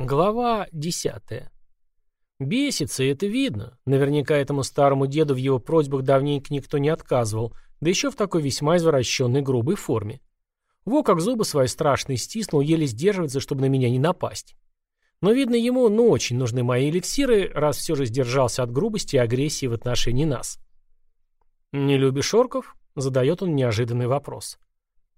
Глава десятая. Бесится, и это видно. Наверняка этому старому деду в его просьбах давненько никто не отказывал, да еще в такой весьма извращенной грубой форме. Во как зубы свои страшные стиснул, еле сдерживается, чтобы на меня не напасть. Но, видно, ему, ну, очень нужны мои эликсиры, раз все же сдержался от грубости и агрессии в отношении нас. «Не любишь орков?» — задает он неожиданный вопрос.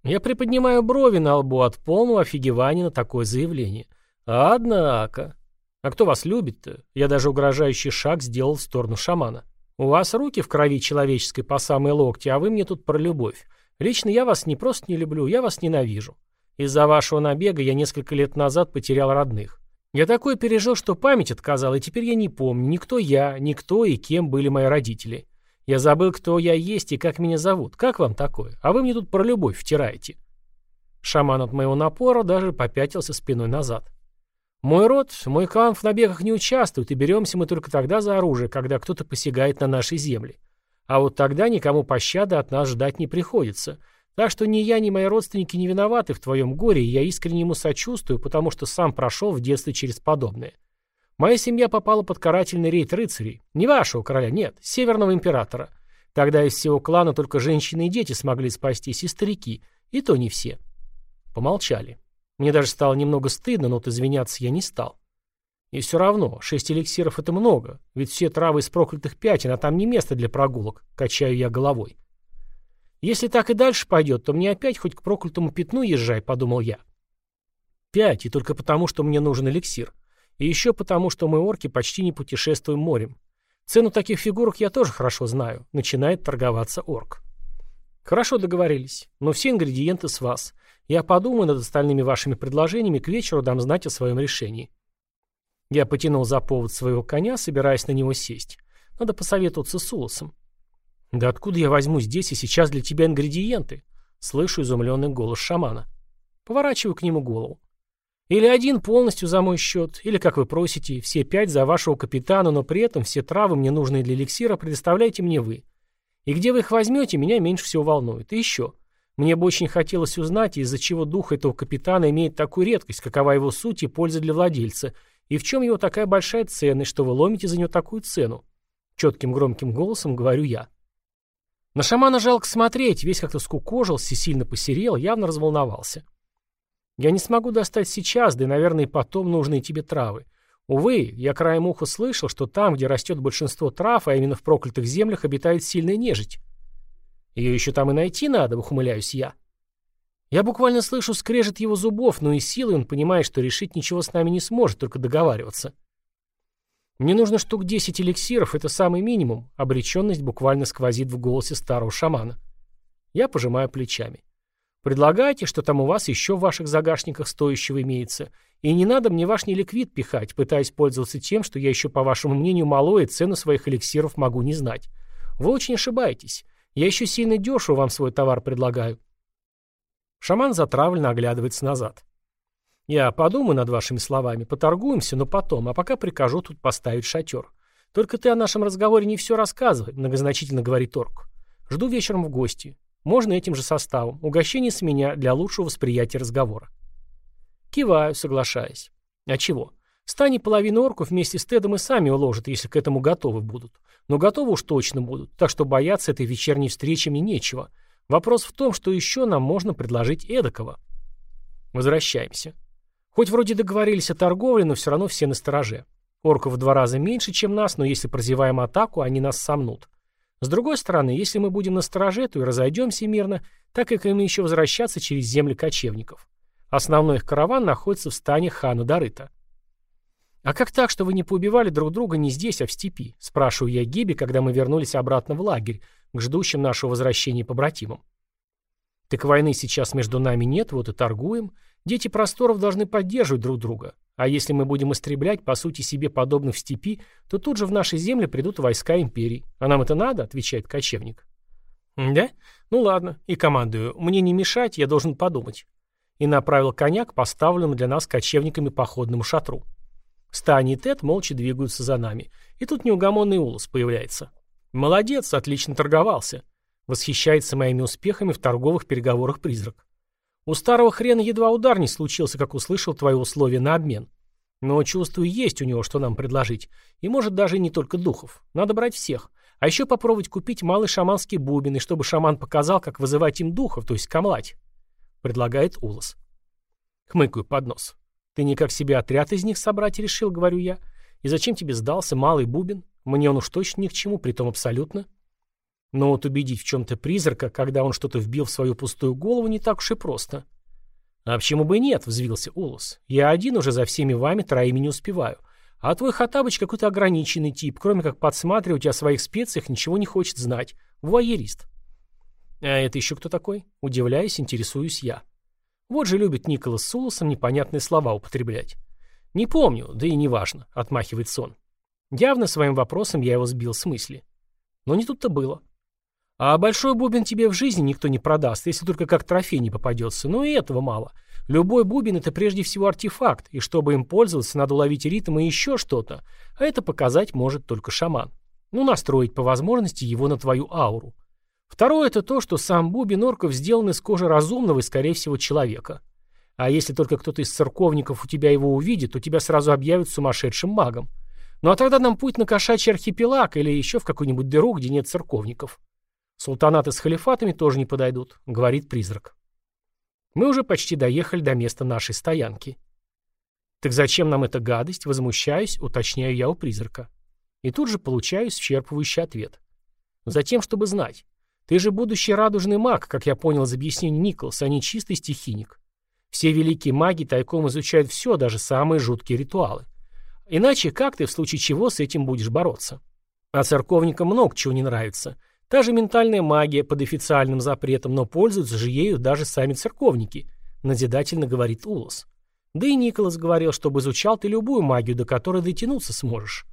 Я приподнимаю брови на лбу от полного офигевания на такое заявление — Однако. А кто вас любит-то? Я даже угрожающий шаг сделал в сторону шамана. У вас руки в крови человеческой по самые локти, а вы мне тут про любовь. Лично я вас не просто не люблю, я вас ненавижу. Из-за вашего набега я несколько лет назад потерял родных. Я такое пережил, что память отказала, и теперь я не помню, ни кто я, ни кто и кем были мои родители. Я забыл, кто я есть и как меня зовут. Как вам такое? А вы мне тут про любовь втираете. Шаман от моего напора даже попятился спиной назад. Мой род, мой клан в набегах не участвует, и беремся мы только тогда за оружие, когда кто-то посягает на наши земли. А вот тогда никому пощады от нас ждать не приходится. Так что ни я, ни мои родственники не виноваты в твоем горе, и я искренне ему сочувствую, потому что сам прошел в детстве через подобное. Моя семья попала под карательный рейд рыцарей. Не вашего короля, нет, северного императора. Тогда из всего клана только женщины и дети смогли спастись, и старики, и то не все. Помолчали. Мне даже стало немного стыдно, но вот извиняться я не стал. И все равно, шесть эликсиров это много, ведь все травы из проклятых пятен, а там не место для прогулок, качаю я головой. Если так и дальше пойдет, то мне опять хоть к проклятому пятну езжай, подумал я. Пять, и только потому, что мне нужен эликсир. И еще потому, что мы орки почти не путешествуем морем. Цену таких фигурок я тоже хорошо знаю. Начинает торговаться орк. Хорошо договорились, но все ингредиенты с вас. Я подумаю над остальными вашими предложениями, к вечеру дам знать о своем решении. Я потянул за повод своего коня, собираясь на него сесть. Надо посоветоваться с Улосом. «Да откуда я возьму здесь и сейчас для тебя ингредиенты?» Слышу изумленный голос шамана. Поворачиваю к нему голову. «Или один полностью за мой счет, или, как вы просите, все пять за вашего капитана, но при этом все травы, мне нужные для эликсира, предоставляйте мне вы. И где вы их возьмете, меня меньше всего волнует. И еще. Мне бы очень хотелось узнать, из-за чего дух этого капитана имеет такую редкость, какова его суть и польза для владельца, и в чем его такая большая ценность, что вы ломите за него такую цену. Четким громким голосом говорю я. На шамана жалко смотреть, весь как-то скукожился, сильно посерел, явно разволновался. Я не смогу достать сейчас, да и, наверное, и потом нужные тебе травы. Увы, я краем уха слышал, что там, где растет большинство трав, а именно в проклятых землях, обитает сильная нежить. Ее еще там и найти надо, ухмыляюсь я. Я буквально слышу скрежет его зубов, но и силой он понимает, что решить ничего с нами не сможет, только договариваться. Мне нужно штук 10 эликсиров, это самый минимум. Обреченность буквально сквозит в голосе старого шамана. Я пожимаю плечами. Предлагайте, что там у вас еще в ваших загашниках стоящего имеется. И не надо мне ваш неликвид пихать, пытаясь пользоваться тем, что я еще, по вашему мнению, мало и цену своих эликсиров могу не знать. Вы очень ошибаетесь. Я еще сильно дешево вам свой товар предлагаю. Шаман затравленно оглядывается назад. Я подумаю над вашими словами, поторгуемся, но потом, а пока прикажу тут поставить шатер. Только ты о нашем разговоре не все рассказывай, многозначительно говорит Торг. Жду вечером в гости. Можно этим же составом. Угощение с меня для лучшего восприятия разговора. Киваю, соглашаясь. А чего? Стани половину орков вместе с Тедом и сами уложат, если к этому готовы будут. Но готовы уж точно будут, так что бояться этой вечерней встречи мне нечего. Вопрос в том, что еще нам можно предложить эдакого. Возвращаемся. Хоть вроде договорились о торговле, но все равно все на стороже. Орков в два раза меньше, чем нас, но если прозеваем атаку, они нас сомнут. С другой стороны, если мы будем на стороже, то и разойдемся мирно, так как им еще возвращаться через земли кочевников. Основной их караван находится в стане хана Дарыта. «А как так, что вы не поубивали друг друга не здесь, а в степи?» – спрашиваю я Гиби, когда мы вернулись обратно в лагерь, к ждущим нашего возвращения побратимам. «Так войны сейчас между нами нет, вот и торгуем. Дети просторов должны поддерживать друг друга. А если мы будем истреблять, по сути, себе подобных в степи, то тут же в наши земли придут войска империи. А нам это надо?» – отвечает кочевник. «Да? Ну ладно. И командую. Мне не мешать, я должен подумать». И направил коня к поставленному для нас кочевниками походному шатру. Стани и Тед молча двигаются за нами. И тут неугомонный Улус появляется. «Молодец, отлично торговался», — восхищается моими успехами в торговых переговорах призрак. «У старого хрена едва удар не случился, как услышал твои условия на обмен. Но чувствую, есть у него, что нам предложить. И может даже не только духов. Надо брать всех. А еще попробовать купить малый шаманский бубен, и чтобы шаман показал, как вызывать им духов, то есть камлать. Предлагает Улас. Хмыкаю под нос. Ты никак себе отряд из них собрать решил, говорю я. И зачем тебе сдался малый бубен? Мне он уж точно ни к чему, притом абсолютно. Но вот убедить в чем-то призрака, когда он что-то вбил в свою пустую голову, не так уж и просто. «А почему бы нет?» — взвился Улус. «Я один уже за всеми вами троими не успеваю. А твой Хатабыч какой-то ограниченный тип, кроме как подсматривать о своих специях, ничего не хочет знать. Вуайерист». «А это еще кто такой?» Удивляюсь, интересуюсь я. Вот же любит Николас с Улусом непонятные слова употреблять. «Не помню, да и неважно», — отмахивает сон. Явно своим вопросом я его сбил с мысли. Но не тут-то было. А большой бубен тебе в жизни никто не продаст, если только как трофей не попадется. Но и этого мало. Любой бубен — это прежде всего артефакт, и чтобы им пользоваться, надо уловить ритм и еще что-то. А это показать может только шаман. Ну, настроить по возможности его на твою ауру. Второе — это то, что сам бубен орков сделан из кожи разумного и, скорее всего, человека. А если только кто-то из церковников у тебя его увидит, то тебя сразу объявят сумасшедшим магом. Ну а тогда нам путь на кошачий архипелаг или еще в какую-нибудь дыру, где нет церковников. Султанаты с халифатами тоже не подойдут, говорит призрак. Мы уже почти доехали до места нашей стоянки. Так зачем нам эта гадость? Возмущаюсь, уточняю я у призрака. И тут же получаю исчерпывающий ответ. Затем, чтобы знать. Ты же будущий радужный маг, как я понял из объяснений Николса, а не чистый стихийник. Все великие маги тайком изучают все, даже самые жуткие ритуалы. Иначе как ты в случае чего с этим будешь бороться? А церковникам много чего не нравится. Та же ментальная магия под официальным запретом, но пользуются же ею даже сами церковники, назидательно говорит Улос. Да и Николас говорил, чтобы изучал ты любую магию, до которой дотянуться сможешь.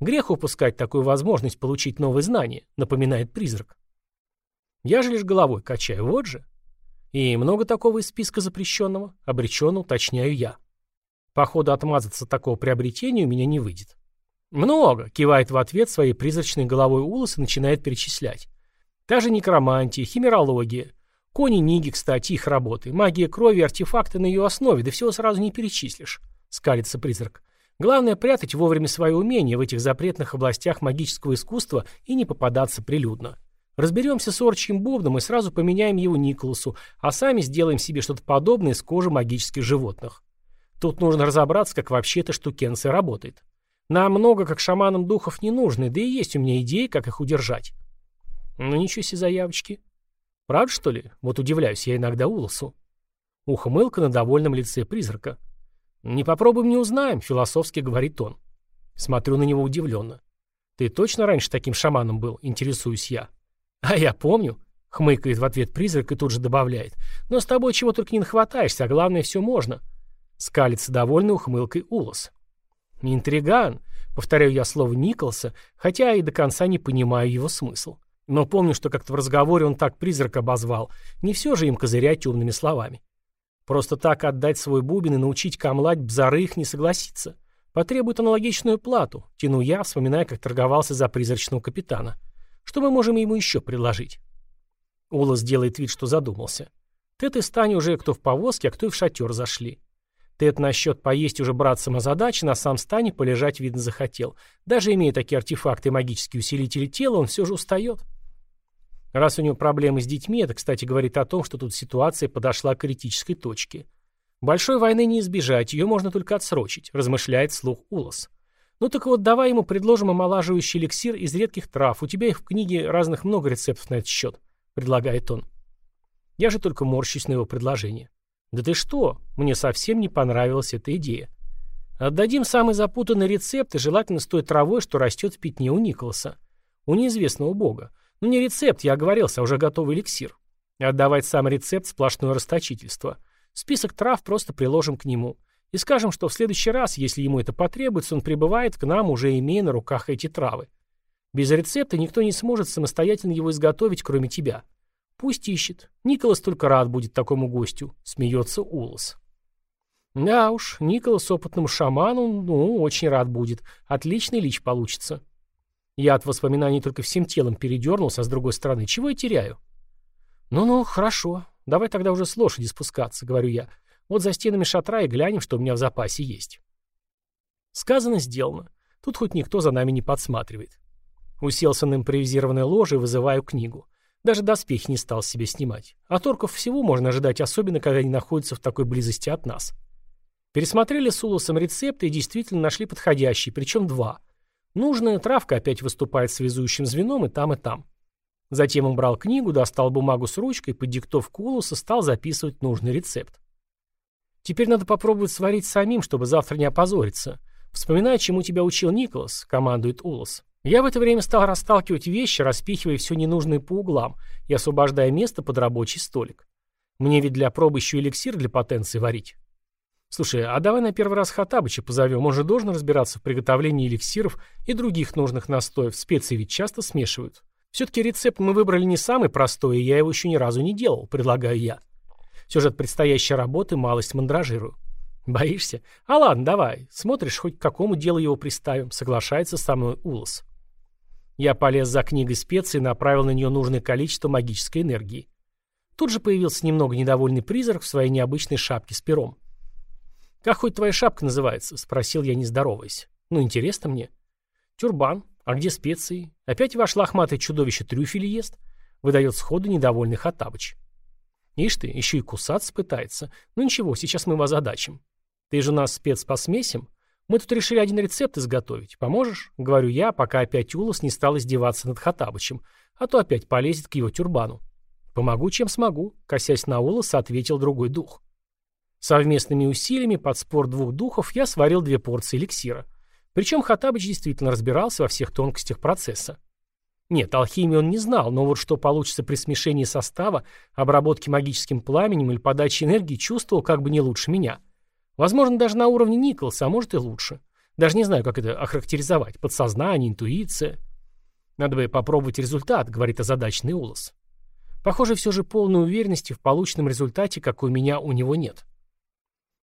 Грех упускать такую возможность получить новые знания, напоминает призрак. Я же лишь головой качаю, вот же. И много такого из списка запрещенного, обреченно уточняю я. Походу, отмазаться от такого приобретения у меня не выйдет. «Много», — кивает в ответ своей призрачной головой Улос и начинает перечислять. Та же некромантия, химерология. Кони Ниги, кстати, их работы. Магия крови, артефакты на ее основе, да всего сразу не перечислишь. Скалится призрак. Главное прятать вовремя свои умения в этих запретных областях магического искусства и не попадаться прилюдно. Разберемся с орчьим бубном и сразу поменяем его Николасу, а сами сделаем себе что-то подобное из кожи магических животных. Тут нужно разобраться, как вообще эта штукенция работает. Нам много, как шаманам духов, не нужны, да и есть у меня идеи, как их удержать. Ну ничего себе заявочки. Правда, что ли? Вот удивляюсь я иногда Улосу. Ухмылка на довольном лице призрака. «Не попробуем, не узнаем», — философски говорит он. Смотрю на него удивленно. «Ты точно раньше таким шаманом был?» — интересуюсь я. «А я помню», — хмыкает в ответ призрак и тут же добавляет. «Но с тобой чего только не нахватаешься, а главное, все можно». Скалится довольной ухмылкой Улос. Интриган, повторяю я слово Николса, хотя и до конца не понимаю его смысл. Но помню, что как-то в разговоре он так призрак обозвал. Не все же им козырять умными словами. Просто так отдать свой бубен и научить камлать бзары их не согласится. Потребует аналогичную плату, тяну я, вспоминая, как торговался за призрачного капитана. Что мы можем ему еще предложить? Улас делает вид, что задумался. Тет и Стань уже кто в повозке, а кто и в шатер зашли. Тед насчет поесть уже брат самозадачи, на сам стане полежать, видно, захотел. Даже имея такие артефакты и магические усилители тела, он все же устает. Раз у него проблемы с детьми, это, кстати, говорит о том, что тут ситуация подошла к критической точке. Большой войны не избежать, ее можно только отсрочить, размышляет слух Улос. Ну так вот, давай ему предложим омолаживающий эликсир из редких трав. У тебя их в книге разных много рецептов на этот счет, предлагает он. Я же только морщусь на его предложение. Да ты что? Мне совсем не понравилась эта идея. Отдадим самый запутанный рецепт, и желательно с той травой, что растет в пятне у Николаса. У неизвестного бога. Ну не рецепт, я оговорился, а уже готовый эликсир. Отдавать сам рецепт – сплошное расточительство. Список трав просто приложим к нему. И скажем, что в следующий раз, если ему это потребуется, он прибывает к нам, уже имея на руках эти травы. Без рецепта никто не сможет самостоятельно его изготовить, кроме тебя. Пусть ищет. Николас только рад будет такому гостю, смеется Улас. Да уж, Николас опытному шаману, ну, очень рад будет. Отличный лич получится. Я от воспоминаний только всем телом передернулся, а с другой стороны, чего я теряю? Ну-ну, хорошо. Давай тогда уже с лошади спускаться, говорю я. Вот за стенами шатра и глянем, что у меня в запасе есть. Сказано, сделано. Тут хоть никто за нами не подсматривает. Уселся на импровизированное ложе и вызываю книгу. Даже доспехи не стал себе снимать. От орков всего можно ожидать, особенно когда они находятся в такой близости от нас. Пересмотрели с Улосом рецепты и действительно нашли подходящий, причем два. Нужная травка опять выступает связующим звеном и там, и там. Затем убрал книгу, достал бумагу с ручкой, под диктовку Улоса стал записывать нужный рецепт. Теперь надо попробовать сварить самим, чтобы завтра не опозориться. Вспоминай, чему тебя учил Николас, командует Улос. Я в это время стал расталкивать вещи, распихивая все ненужное по углам и освобождая место под рабочий столик. Мне ведь для пробы еще эликсир для потенции варить. Слушай, а давай на первый раз Хатабыча позовем, он же должен разбираться в приготовлении эликсиров и других нужных настоев, специи ведь часто смешивают. Все-таки рецепт мы выбрали не самый простой, и я его еще ни разу не делал, предлагаю я. Все же от предстоящей работы малость мандражирую. Боишься? А ладно, давай. Смотришь, хоть к какому делу его приставим. Соглашается со мной Улос. Я полез за книгой специй и направил на нее нужное количество магической энергии. Тут же появился немного недовольный призрак в своей необычной шапке с пером. «Как хоть твоя шапка называется?» — спросил я, не здороваясь. «Ну, интересно мне». «Тюрбан. А где специи? Опять ваш лохматое чудовище трюфели ест?» — выдает сходу недовольный Хаттабыч. «Ишь ты, еще и кусаться пытается. Ну ничего, сейчас мы его озадачим. Ты же нас спец по смесям. Мы тут решили один рецепт изготовить. Поможешь? Говорю я, пока опять Улос не стал издеваться над Хатабычем, а то опять полезет к его тюрбану. Помогу, чем смогу, косясь на Улоса, ответил другой дух. Совместными усилиями под спор двух духов я сварил две порции эликсира. Причем Хатабыч действительно разбирался во всех тонкостях процесса. Нет, алхимии он не знал, но вот что получится при смешении состава, обработке магическим пламенем или подаче энергии, чувствовал как бы не лучше меня. — Возможно, даже на уровне Николса, а может и лучше. Даже не знаю, как это охарактеризовать. Подсознание, интуиция. Надо бы попробовать результат, говорит озадаченный Улос. Похоже, все же полной уверенности в полученном результате, как у меня, у него нет.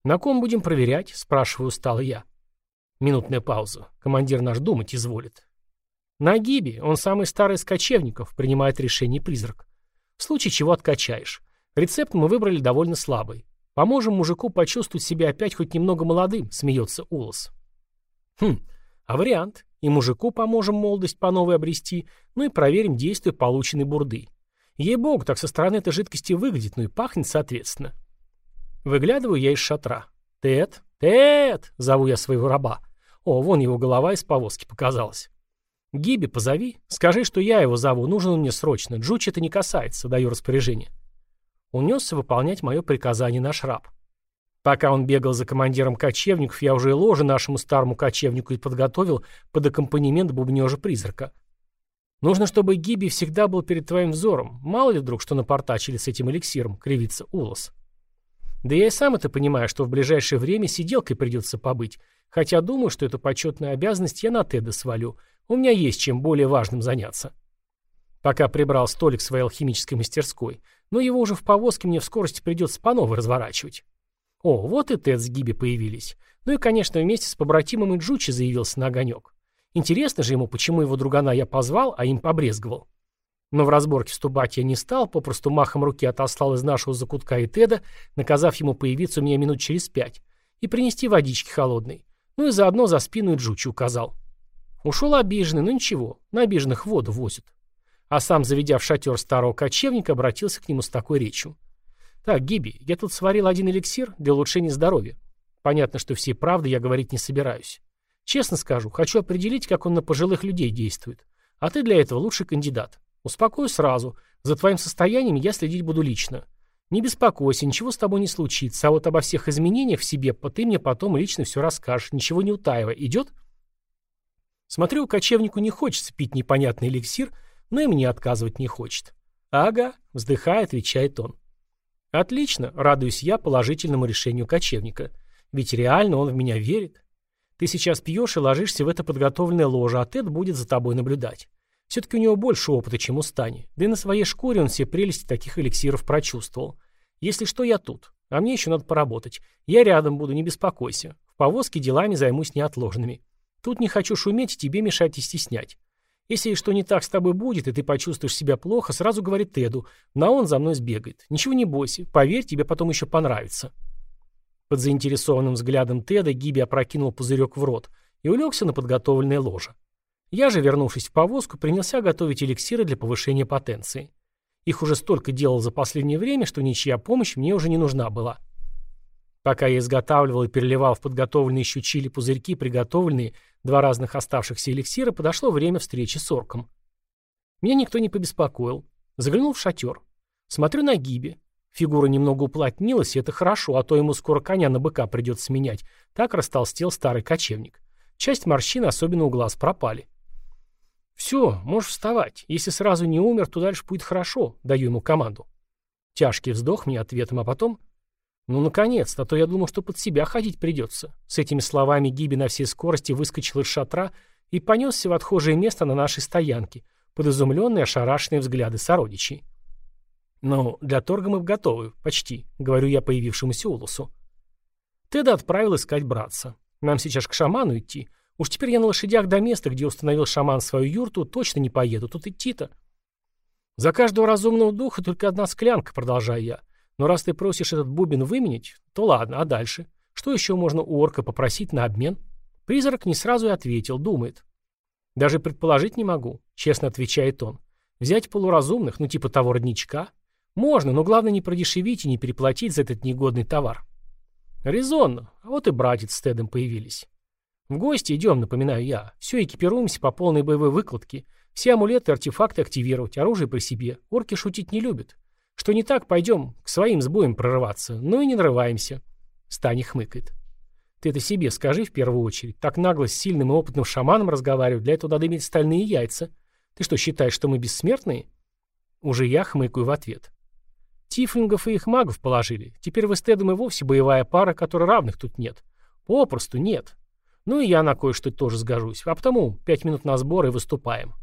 «На ком будем проверять?» – спрашиваю устало я. Минутная пауза. Командир наш думать изволит. На Гиби, он самый старый из кочевников, принимает решение призрак. В случае чего откачаешь. Рецепт мы выбрали довольно слабый. Поможем мужику почувствовать себя опять хоть немного молодым, смеется Улос. Хм, а вариант? И мужику поможем молодость по новой обрести, ну и проверим действие полученной бурды. Ей-богу, так со стороны этой жидкости выглядит, ну и пахнет соответственно. Выглядываю я из шатра. «Тед! Тед!» — зову я своего раба. О, вон его голова из повозки показалась. «Гиби, позови. Скажи, что я его зову. Нужен он мне срочно. Джуч это не касается. Даю распоряжение». Унесся выполнять мое приказание наш раб. Пока он бегал за командиром кочевников, я уже и ложе нашему старому кочевнику и подготовил под аккомпанемент бубнежа-призрака. Нужно, чтобы Гиби всегда был перед твоим взором. Мало ли вдруг, что напортачили с этим эликсиром, кривится Улос. Да я и сам это понимаю, что в ближайшее время сиделкой придется побыть. Хотя думаю, что эту почетную обязанность я на Теда свалю. У меня есть чем более важным заняться. Пока прибрал столик своей алхимической мастерской, но его уже в повозке мне в скорости придется по новой разворачивать. О, вот и Тед с Гиби появились. Ну и, конечно, вместе с побратимом и Джучи заявился на огонек. Интересно же ему, почему его другана я позвал, а им побрезговал. Но в разборке вступать я не стал, попросту махом руки отослал из нашего закутка и Теда, наказав ему появиться у меня минут через пять, и принести водички холодной. Ну и заодно за спину Джучи указал. Ушел обиженный, но ничего, на обиженных воду возят а сам, заведя в шатер старого кочевника, обратился к нему с такой речью. «Так, Гиби, я тут сварил один эликсир для улучшения здоровья. Понятно, что всей правды я говорить не собираюсь. Честно скажу, хочу определить, как он на пожилых людей действует. А ты для этого лучший кандидат. Успокою сразу. За твоим состоянием я следить буду лично. Не беспокойся, ничего с тобой не случится, а вот обо всех изменениях в себе ты мне потом лично все расскажешь, ничего не утаивая. Идет?» Смотрю, кочевнику не хочется пить непонятный эликсир, но и мне отказывать не хочет. «Ага», — вздыхая, отвечает он. «Отлично», — радуюсь я положительному решению кочевника. «Ведь реально он в меня верит. Ты сейчас пьешь и ложишься в это подготовленное ложе, а Тед будет за тобой наблюдать. Все-таки у него больше опыта, чем у Стани. Да и на своей шкуре он все прелести таких эликсиров прочувствовал. Если что, я тут. А мне еще надо поработать. Я рядом буду, не беспокойся. В повозке делами займусь неотложными. Тут не хочу шуметь, тебе мешать и стеснять. Если что не так с тобой будет, и ты почувствуешь себя плохо, сразу говори Теду, но он за мной сбегает. Ничего не бойся, поверь, тебе потом еще понравится». Под заинтересованным взглядом Теда Гиби опрокинул пузырек в рот и улегся на подготовленное ложе. Я же, вернувшись в повозку, принялся готовить эликсиры для повышения потенции. Их уже столько делал за последнее время, что ничья помощь мне уже не нужна была. Пока я изготавливал и переливал в подготовленные щучили пузырьки приготовленные два разных оставшихся эликсира, подошло время встречи с орком. Меня никто не побеспокоил. Заглянул в шатер. Смотрю на Гиби. Фигура немного уплотнилась, и это хорошо, а то ему скоро коня на быка придется менять. Так растолстел старый кочевник. Часть морщин, особенно у глаз, пропали. «Все, можешь вставать. Если сразу не умер, то дальше будет хорошо», — даю ему команду. Тяжкий вздох мне ответом, а потом... «Ну, наконец-то, а то я думал, что под себя ходить придется». С этими словами Гиби на всей скорости выскочил из шатра и понесся в отхожее место на нашей стоянке, под изумленные ошарашенные взгляды сородичей. «Ну, для торга мы готовы, почти», — говорю я появившемуся Улусу. Теда отправил искать братца. Нам сейчас к шаману идти, Уж теперь я на лошадях до места, где установил шаман свою юрту, точно не поеду, тут идти-то. За каждого разумного духа только одна склянка, продолжаю я. Но раз ты просишь этот бубен выменить, то ладно, а дальше? Что еще можно у орка попросить на обмен? Призрак не сразу и ответил, думает. Даже предположить не могу, честно отвечает он. Взять полуразумных, ну типа того родничка? Можно, но главное не продешевить и не переплатить за этот негодный товар. Резонно. А вот и братец с Тедом появились. В гости идем, напоминаю я. Все экипируемся по полной боевой выкладке. Все амулеты артефакты активировать, оружие при себе. Орки шутить не любят. Что не так, пойдем к своим с прорываться. Ну и не нарываемся. Стани хмыкает. Ты это себе скажи в первую очередь. Так нагло с сильным и опытным шаманом разговаривать, для этого надо иметь стальные яйца. Ты что, считаешь, что мы бессмертные? Уже я хмыкаю в ответ. Тифлингов и их магов положили. Теперь вы с Тедом и вовсе боевая пара, которой равных тут нет. Попросту нет. Ну и я на кое-что тоже сгожусь. А потому пять минут на сбор и выступаем.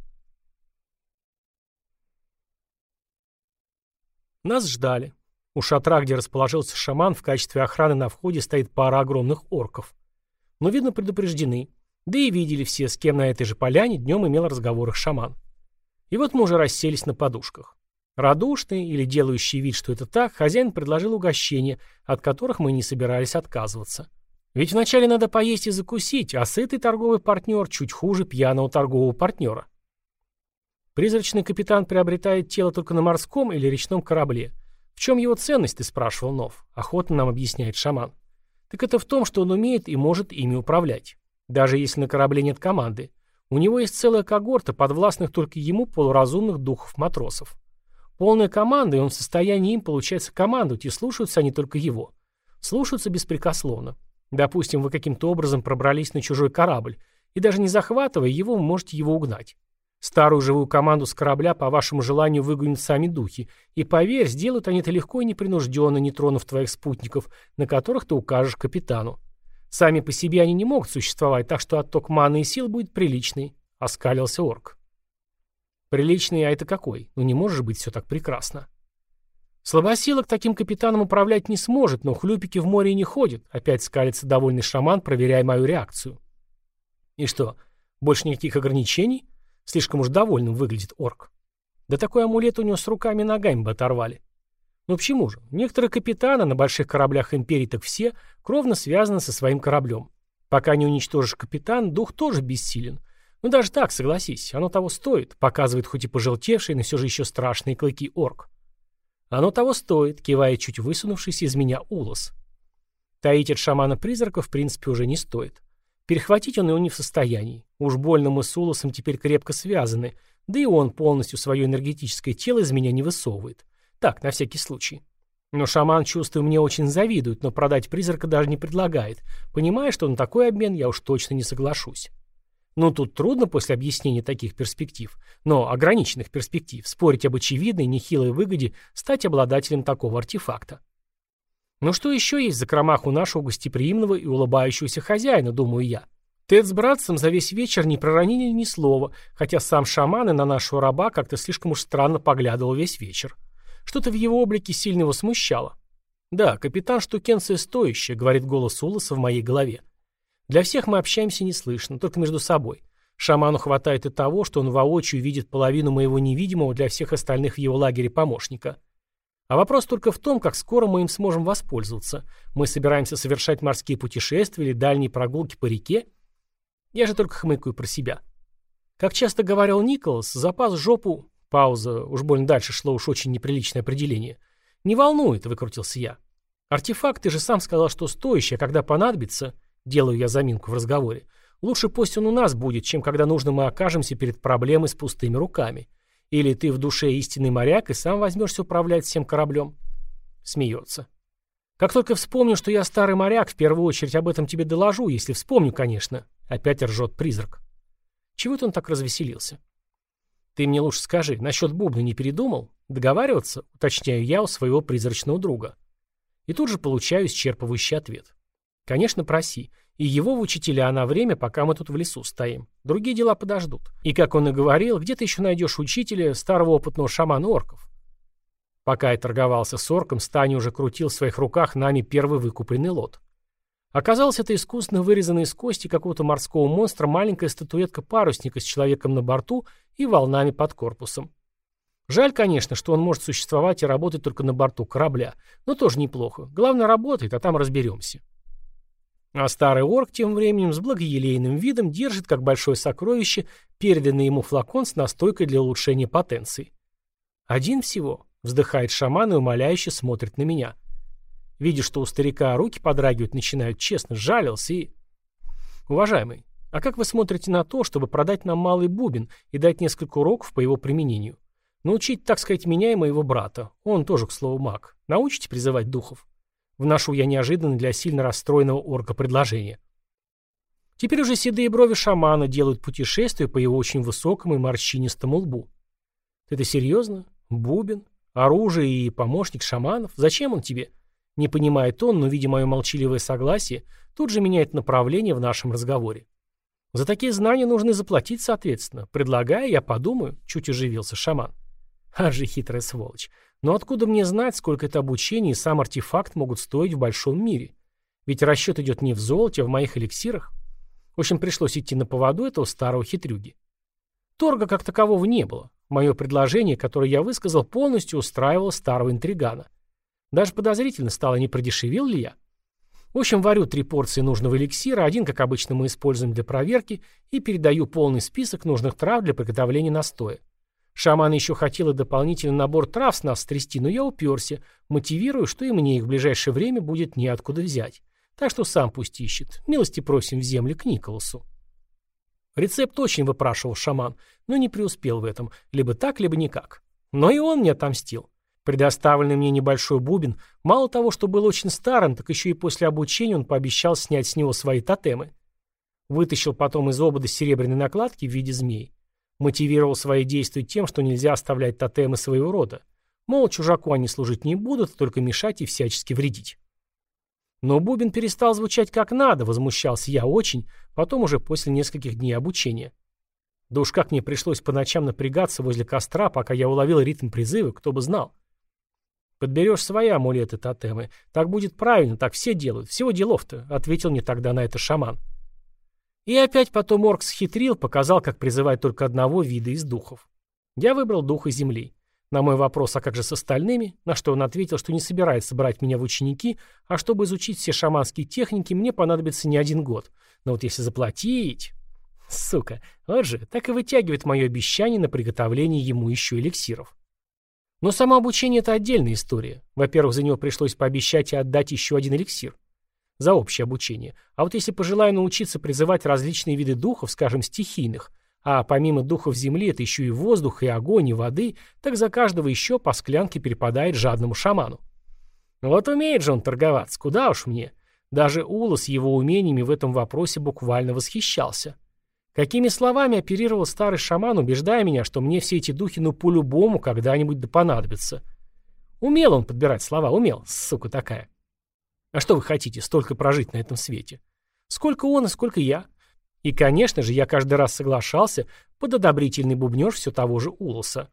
Нас ждали. У шатра, где расположился шаман, в качестве охраны на входе стоит пара огромных орков. Но, видно, предупреждены. Да и видели все, с кем на этой же поляне днем имел разговор их шаман. И вот мы уже расселись на подушках. Радушный или делающий вид, что это так, хозяин предложил угощения, от которых мы не собирались отказываться. Ведь вначале надо поесть и закусить, а сытый торговый партнер чуть хуже пьяного торгового партнера. Призрачный капитан приобретает тело только на морском или речном корабле. В чем его ценность, ты спрашивал Нов? Охотно нам объясняет шаман. Так это в том, что он умеет и может ими управлять. Даже если на корабле нет команды. У него есть целая когорта подвластных только ему полуразумных духов-матросов. Полная команда, и он в состоянии им, получается, командовать, и слушаются они только его. Слушаются беспрекословно. Допустим, вы каким-то образом пробрались на чужой корабль, и даже не захватывая его, можете его угнать. Старую живую команду с корабля по вашему желанию выгонят сами духи, и поверь, сделают они это легко и непринужденно, не тронув твоих спутников, на которых ты укажешь капитану. Сами по себе они не могут существовать, так что отток маны и сил будет приличный, — оскалился орк. Приличный, а это какой? Ну не может быть все так прекрасно. Слабосилок таким капитаном управлять не сможет, но хлюпики в море не ходят. Опять скалится довольный шаман, проверяя мою реакцию. И что, больше никаких ограничений? Слишком уж довольным выглядит орк. Да такой амулет у него с руками и ногами бы оторвали. Ну почему же? Некоторые капитаны на больших кораблях империи так все кровно связаны со своим кораблем. Пока не уничтожишь капитан, дух тоже бессилен. Ну даже так, согласись, оно того стоит, показывает хоть и пожелтевший, но все же еще страшные клыки орк. Оно того стоит, кивая чуть высунувшийся из меня улос. Таить от шамана призрака в принципе уже не стоит. Перехватить он его не в состоянии. Уж больно мы с улосом теперь крепко связаны, да и он полностью свое энергетическое тело из меня не высовывает. Так, на всякий случай. Но шаман, чувствую, мне очень завидует, но продать призрака даже не предлагает, понимая, что на такой обмен я уж точно не соглашусь. Ну, тут трудно после объяснения таких перспектив, но ограниченных перспектив, спорить об очевидной, нехилой выгоде стать обладателем такого артефакта. Ну что еще есть в закромах у нашего гостеприимного и улыбающегося хозяина, думаю я. Тед с братцем за весь вечер не проронили ни слова, хотя сам шаман и на нашего раба как-то слишком уж странно поглядывал весь вечер. Что-то в его облике сильно его смущало. «Да, капитан штукенция стоящая», — говорит голос Улоса в моей голове. Для всех мы общаемся неслышно, только между собой. Шаману хватает и того, что он воочию видит половину моего невидимого для всех остальных в его лагере помощника. А вопрос только в том, как скоро мы им сможем воспользоваться. Мы собираемся совершать морские путешествия или дальние прогулки по реке? Я же только хмыкаю про себя. Как часто говорил Николас, запас жопу... Пауза, уж больно дальше шло уж очень неприличное определение. «Не волнует», — выкрутился я. «Артефакт, ты же сам сказал, что стоящий, а когда понадобится...» Делаю я заминку в разговоре. «Лучше пусть он у нас будет, чем когда нужно мы окажемся перед проблемой с пустыми руками. Или ты в душе истинный моряк и сам возьмешься управлять всем кораблем?» Смеется. «Как только вспомню, что я старый моряк, в первую очередь об этом тебе доложу, если вспомню, конечно». Опять ржет призрак. Чего это он так развеселился? Ты мне лучше скажи, насчет бубна не передумал? Договариваться? Уточняю я у своего призрачного друга. И тут же получаю исчерпывающий ответ. Конечно, проси. И его в учителя на время, пока мы тут в лесу стоим. Другие дела подождут. И, как он и говорил, где ты еще найдешь учителя, старого опытного шамана орков? Пока я торговался с орком, Стани уже крутил в своих руках нами первый выкупленный лот. Оказалось, это искусно вырезанная из кости какого-то морского монстра маленькая статуэтка парусника с человеком на борту и волнами под корпусом. Жаль, конечно, что он может существовать и работать только на борту корабля, но тоже неплохо. Главное, работает, а там разберемся. А старый орк тем временем с благоелейным видом держит, как большое сокровище, переданный ему флакон с настойкой для улучшения потенции. «Один всего», — вздыхает шаман и умоляюще смотрит на меня. Видя, что у старика руки подрагивают, начинают честно, жалился и... Уважаемый, а как вы смотрите на то, чтобы продать нам малый бубен и дать несколько уроков по его применению? Научить, так сказать, меня и моего брата. Он тоже, к слову, маг. Научите призывать духов? Вношу я неожиданно для сильно расстроенного орка предложение. Теперь уже седые брови шамана делают путешествие по его очень высокому и морщинистому лбу. Это серьезно? Бубен? Оружие и помощник шаманов? Зачем он тебе? — не понимает он, но, видя мое молчаливое согласие, тут же меняет направление в нашем разговоре. За такие знания нужно заплатить соответственно. Предлагая, я подумаю, чуть оживился шаман. А же хитрая сволочь. Но откуда мне знать, сколько это обучение и сам артефакт могут стоить в большом мире? Ведь расчет идет не в золоте, а в моих эликсирах. В общем, пришлось идти на поводу этого старого хитрюги. Торга как такового не было. Мое предложение, которое я высказал, полностью устраивало старого интригана. Даже подозрительно стало, не продешевил ли я. В общем, варю три порции нужного эликсира, один, как обычно, мы используем для проверки, и передаю полный список нужных трав для приготовления настоя. Шаман еще хотел и дополнительный набор трав с нас стрясти, но я уперся, мотивирую, что и мне их в ближайшее время будет неоткуда взять. Так что сам пусть ищет. Милости просим в землю к Николасу. Рецепт очень выпрашивал шаман, но не преуспел в этом. Либо так, либо никак. Но и он мне отомстил. Предоставленный мне небольшой бубен, мало того, что был очень старым, так еще и после обучения он пообещал снять с него свои тотемы. Вытащил потом из обода серебряной накладки в виде змей. Мотивировал свои действия тем, что нельзя оставлять тотемы своего рода. Мол, чужаку они служить не будут, только мешать и всячески вредить. Но бубен перестал звучать как надо, возмущался я очень, потом уже после нескольких дней обучения. Да уж как мне пришлось по ночам напрягаться возле костра, пока я уловил ритм призыва, кто бы знал. Подберешь свои амулеты-тотемы. Так будет правильно, так все делают. Всего делов-то, — ответил мне тогда на это шаман. И опять потом орк схитрил, показал, как призывать только одного вида из духов. Я выбрал духа земли. На мой вопрос, а как же с остальными, на что он ответил, что не собирается брать меня в ученики, а чтобы изучить все шаманские техники, мне понадобится не один год. Но вот если заплатить... Сука, вот же, так и вытягивает мое обещание на приготовление ему еще эликсиров. Но само обучение – это отдельная история. Во-первых, за него пришлось пообещать и отдать еще один эликсир. За общее обучение. А вот если пожелаю научиться призывать различные виды духов, скажем, стихийных, а помимо духов земли это еще и воздух, и огонь, и воды, так за каждого еще по склянке перепадает жадному шаману. Вот умеет же он торговаться, куда уж мне. Даже Ула с его умениями в этом вопросе буквально восхищался. Какими словами оперировал старый шаман, убеждая меня, что мне все эти духи ну по-любому когда-нибудь да понадобятся. Умел он подбирать слова, умел, сука такая. А что вы хотите, столько прожить на этом свете? Сколько он и сколько я? И, конечно же, я каждый раз соглашался под одобрительный бубнеж все того же Улоса.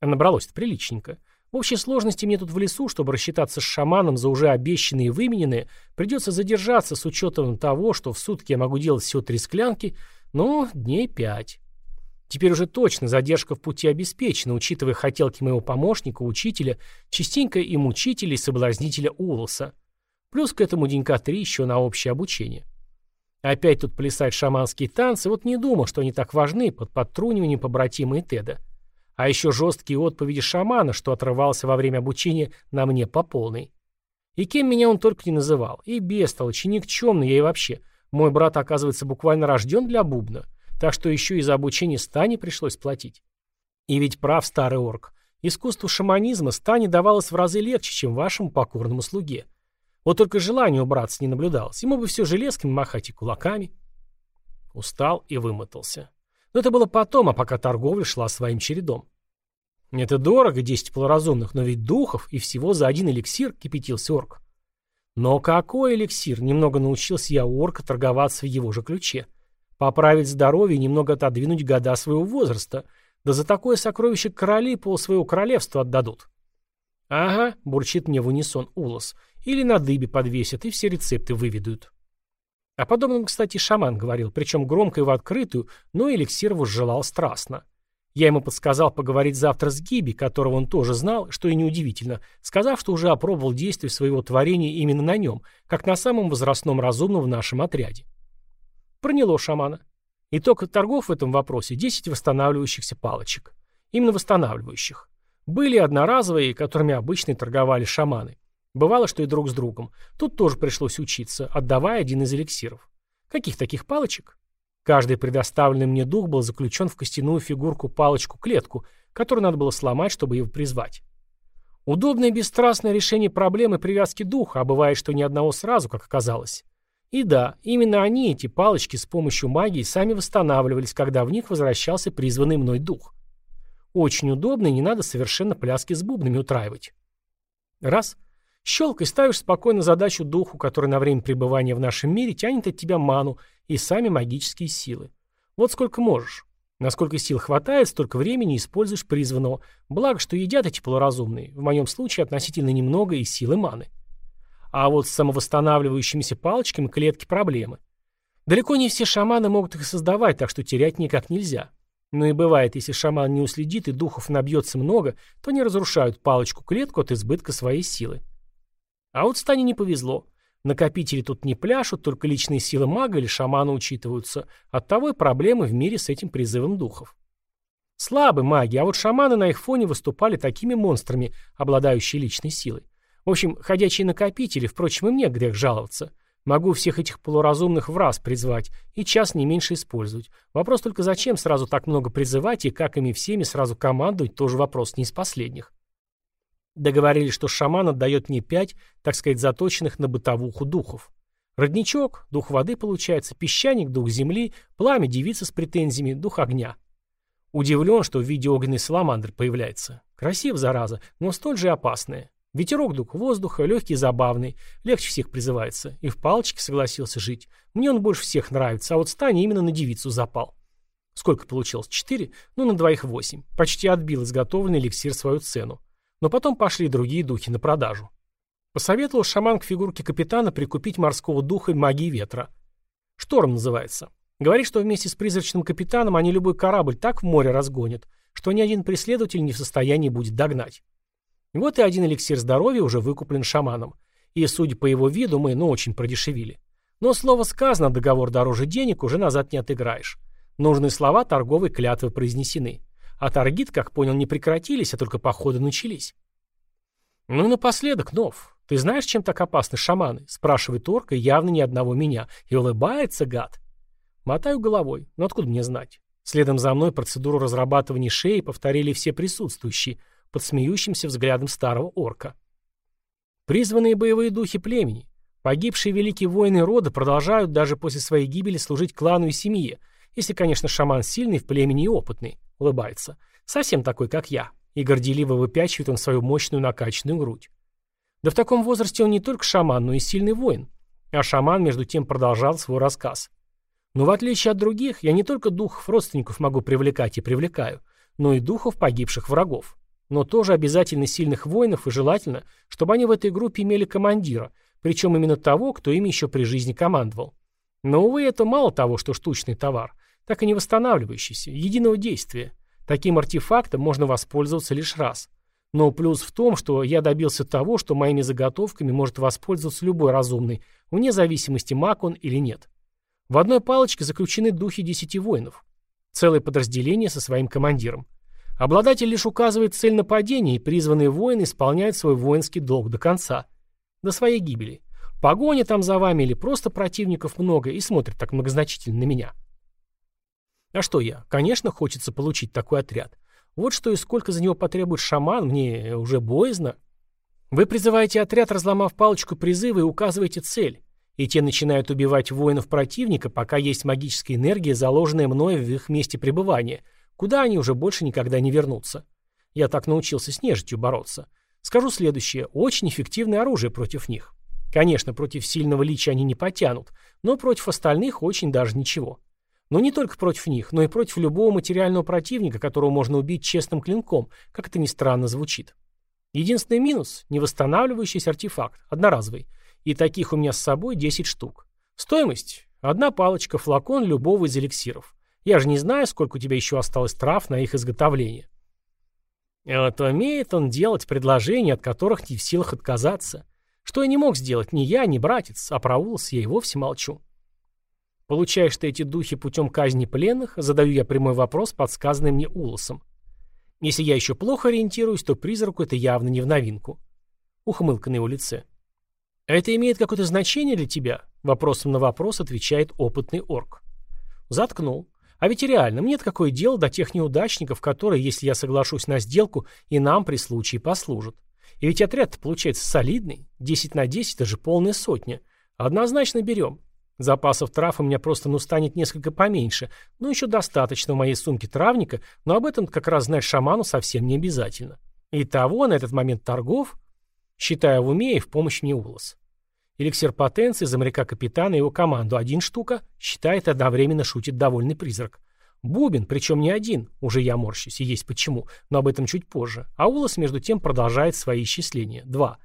А набралось-то приличненько. В общей сложности мне тут в лесу, чтобы рассчитаться с шаманом за уже обещанные и вымененные, придется задержаться с учетом того, что в сутки я могу делать всего три склянки – ну, дней пять. Теперь уже точно задержка в пути обеспечена, учитывая хотелки моего помощника, учителя, частенько и мучителя соблазнителя Улоса. Плюс к этому денька три еще на общее обучение. Опять тут плясать шаманские танцы, вот не думал, что они так важны под подтруниванием побратима и Теда. А еще жесткие отповеди шамана, что отрывался во время обучения на мне по полной. И кем меня он только не называл. И бестолочь, и никчемный я и вообще. Мой брат, оказывается, буквально рожден для бубна. Так что еще и за обучение Стане пришлось платить. И ведь прав старый орк. Искусство шаманизма Стане давалось в разы легче, чем вашему покорному слуге. Вот только желания у братца не наблюдалось. Ему бы все железками махать и кулаками. Устал и вымотался. Но это было потом, а пока торговля шла своим чередом. Это дорого, 10 полуразумных, но ведь духов и всего за один эликсир кипятился орк. Но какой эликсир? Немного научился я у орка торговаться в его же ключе. Поправить здоровье и немного отодвинуть года своего возраста. Да за такое сокровище короли пол своего королевства отдадут. «Ага», — бурчит мне в унисон Улос. Или на дыбе подвесят, и все рецепты выведут. О подобном, кстати, шаман говорил, причем громко и в открытую, но эликсир желал страстно. Я ему подсказал поговорить завтра с Гиби, которого он тоже знал, что и неудивительно, сказав, что уже опробовал действие своего творения именно на нем, как на самом возрастном разумном в нашем отряде. Проняло шамана. Итог торгов в этом вопросе – 10 восстанавливающихся палочек. Именно восстанавливающих. Были одноразовые, которыми обычно торговали шаманы. Бывало, что и друг с другом. Тут тоже пришлось учиться, отдавая один из эликсиров. Каких таких палочек? Каждый предоставленный мне дух был заключен в костяную фигурку палочку-клетку, которую надо было сломать, чтобы его призвать. Удобное и бесстрастное решение проблемы привязки духа, а бывает, что ни одного сразу, как оказалось. И да, именно они, эти палочки, с помощью магии сами восстанавливались, когда в них возвращался призванный мной дух. Очень удобно и не надо совершенно пляски с бубнами утраивать. Раз — Щелкой ставишь спокойно задачу духу, который на время пребывания в нашем мире тянет от тебя ману и сами магические силы. Вот сколько можешь. Насколько сил хватает, столько времени используешь призванного. Благо, что едят эти полуразумные. В моем случае относительно немного и силы маны. А вот с самовосстанавливающимися палочками клетки проблемы. Далеко не все шаманы могут их создавать, так что терять никак нельзя. Но и бывает, если шаман не уследит и духов набьется много, то они разрушают палочку-клетку от избытка своей силы. А вот Стане не повезло. Накопители тут не пляшут, только личные силы мага или шамана учитываются. Оттого и проблемы в мире с этим призывом духов. Слабы маги, а вот шаманы на их фоне выступали такими монстрами, обладающие личной силой. В общем, ходячие накопители, впрочем, и мне грех жаловаться. Могу всех этих полуразумных в раз призвать, и час не меньше использовать. Вопрос только зачем сразу так много призывать, и как ими всеми сразу командовать, тоже вопрос не из последних. Договорились, что шаман отдает мне пять, так сказать, заточенных на бытовуху духов. Родничок, дух воды получается, песчаник, дух земли, пламя, девица с претензиями, дух огня. Удивлен, что в виде огненной саламандры появляется. Красив, зараза, но столь же опасная. Ветерок дух воздуха, легкий забавный, легче всех призывается. И в палочке согласился жить. Мне он больше всех нравится, а вот Стане именно на девицу запал. Сколько получилось? Четыре? Ну, на двоих восемь. Почти отбил изготовленный эликсир свою цену. Но потом пошли другие духи на продажу. Посоветовал шаман к фигурке капитана прикупить морского духа магии ветра. Шторм называется. Говорит, что вместе с призрачным капитаном они любой корабль так в море разгонят, что ни один преследователь не в состоянии будет догнать. Вот и один эликсир здоровья уже выкуплен шаманом. И, судя по его виду, мы, ну, очень продешевили. Но слово сказано, договор дороже денег, уже назад не отыграешь. Нужные слова торговой клятвы произнесены. А торги как понял, не прекратились, а только походы начались. «Ну и напоследок, Нов, ты знаешь, чем так опасны шаманы?» спрашивает орка, явно ни одного меня. И улыбается гад. Мотаю головой. Но откуда мне знать? Следом за мной процедуру разрабатывания шеи повторили все присутствующие, под смеющимся взглядом старого орка. Призванные боевые духи племени. Погибшие великие воины рода продолжают даже после своей гибели служить клану и семье, если, конечно, шаман сильный в племени и опытный. Улыбается. Совсем такой, как я. И горделиво выпячивает он свою мощную накачанную грудь. Да в таком возрасте он не только шаман, но и сильный воин. А шаман, между тем, продолжал свой рассказ. Но в отличие от других, я не только духов родственников могу привлекать и привлекаю, но и духов погибших врагов. Но тоже обязательно сильных воинов и желательно, чтобы они в этой группе имели командира, причем именно того, кто ими еще при жизни командовал. Но, увы, это мало того, что штучный товар так и не восстанавливающийся, единого действия. Таким артефактом можно воспользоваться лишь раз. Но плюс в том, что я добился того, что моими заготовками может воспользоваться любой разумный, вне зависимости, маг он или нет. В одной палочке заключены духи десяти воинов. Целое подразделение со своим командиром. Обладатель лишь указывает цель нападения, и призванные воины исполняют свой воинский долг до конца. До своей гибели. Погоня там за вами или просто противников много и смотрят так многозначительно на меня. А что я? Конечно, хочется получить такой отряд. Вот что и сколько за него потребует шаман, мне уже боязно. Вы призываете отряд, разломав палочку призыва и указываете цель. И те начинают убивать воинов противника, пока есть магическая энергия, заложенная мной в их месте пребывания, куда они уже больше никогда не вернутся. Я так научился с нежитью бороться. Скажу следующее. Очень эффективное оружие против них. Конечно, против сильного лича они не потянут, но против остальных очень даже ничего. Но не только против них, но и против любого материального противника, которого можно убить честным клинком, как это ни странно звучит. Единственный минус – невосстанавливающийся артефакт, одноразовый. И таких у меня с собой 10 штук. Стоимость – одна палочка, флакон любого из эликсиров. Я же не знаю, сколько у тебя еще осталось трав на их изготовление. Вот умеет он делать предложения, от которых не в силах отказаться. Что я не мог сделать ни я, ни братец, а про Улас я и вовсе молчу. Получаешь ты эти духи путем казни пленных? Задаю я прямой вопрос, подсказанный мне Улосом. Если я еще плохо ориентируюсь, то призраку это явно не в новинку. Ухмылка на его лице. «А это имеет какое-то значение для тебя?» Вопросом на вопрос отвечает опытный орк. Заткнул. А ведь реально, мне-то какое дело до тех неудачников, которые, если я соглашусь на сделку, и нам при случае послужат. И ведь отряд получается солидный. 10 на 10 – это же полная сотня. Однозначно берем. Запасов трав у меня просто ну станет несколько поменьше, но еще достаточно в моей сумке травника, но об этом как раз знать шаману совсем не обязательно. Итого на этот момент торгов, считая в уме и в помощь мне улос. Эликсир потенции за моряка-капитана и его команду один штука, считает одновременно шутит довольный призрак. Бубен, причем не один, уже я морщусь, и есть почему, но об этом чуть позже. А Улос между тем продолжает свои исчисления. Два.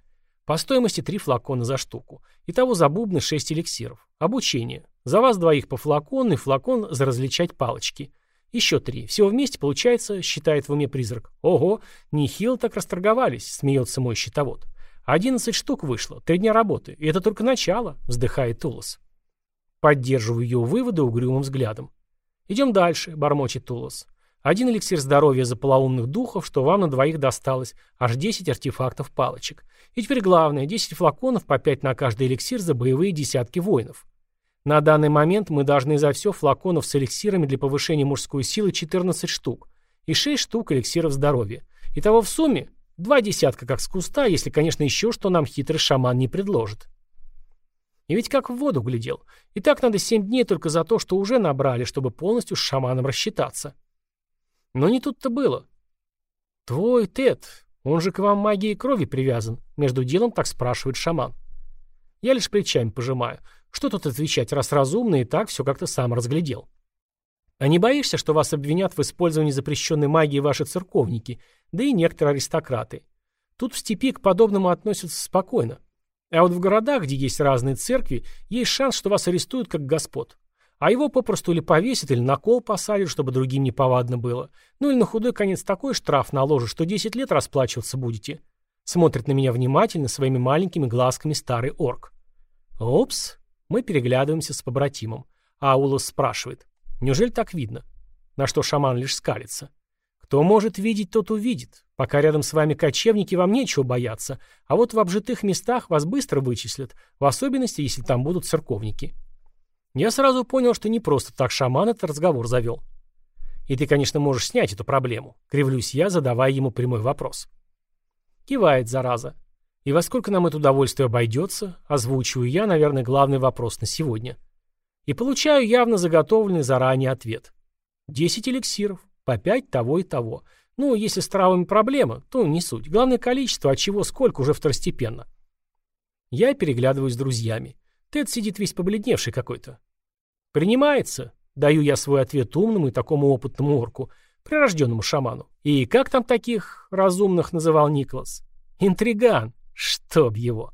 По стоимости три флакона за штуку. Итого за бубны шесть эликсиров. Обучение. За вас двоих по флакону и флакон за различать палочки. Еще три. Всего вместе получается, считает в уме призрак. Ого, нехило так расторговались, смеется мой щитовод. Одиннадцать штук вышло, три дня работы. И это только начало, вздыхает Тулос. Поддерживаю ее выводы угрюмым взглядом. Идем дальше, бормочет Тулос. Один эликсир здоровья за полоумных духов, что вам на двоих досталось, аж 10 артефактов палочек. И теперь главное, 10 флаконов по 5 на каждый эликсир за боевые десятки воинов. На данный момент мы должны за все флаконов с эликсирами для повышения мужской силы 14 штук и 6 штук эликсиров здоровья. Итого в сумме два десятка как с куста, если, конечно, еще что нам хитрый шаман не предложит. И ведь как в воду глядел. И так надо 7 дней только за то, что уже набрали, чтобы полностью с шаманом рассчитаться. Но не тут-то было. «Твой Тед, он же к вам магией крови привязан», — между делом так спрашивает шаман. Я лишь плечами пожимаю. Что тут отвечать, раз разумный и так все как-то сам разглядел. А не боишься, что вас обвинят в использовании запрещенной магии ваши церковники, да и некоторые аристократы? Тут в степи к подобному относятся спокойно. А вот в городах, где есть разные церкви, есть шанс, что вас арестуют как господ. А его попросту или повесят, или на кол посадят, чтобы другим не повадно было. Ну или на худой конец такой штраф наложат, что 10 лет расплачиваться будете. Смотрит на меня внимательно своими маленькими глазками старый орк. Опс, мы переглядываемся с побратимом. А Аулос спрашивает. Неужели так видно? На что шаман лишь скалится. Кто может видеть, тот увидит. Пока рядом с вами кочевники, вам нечего бояться. А вот в обжитых местах вас быстро вычислят. В особенности, если там будут церковники. Я сразу понял, что не просто так шаман этот разговор завел. И ты, конечно, можешь снять эту проблему. Кривлюсь я, задавая ему прямой вопрос. Кивает, зараза. И во сколько нам это удовольствие обойдется? Озвучиваю я, наверное, главный вопрос на сегодня. И получаю явно заготовленный заранее ответ. Десять эликсиров, по пять того и того. Ну, если с травами проблема, то не суть. Главное количество, а чего сколько уже второстепенно. Я переглядываюсь с друзьями. Тед сидит весь побледневший какой-то. «Принимается», — даю я свой ответ умному и такому опытному орку, прирожденному шаману. И как там таких разумных называл Николас? Интриган, чтоб его.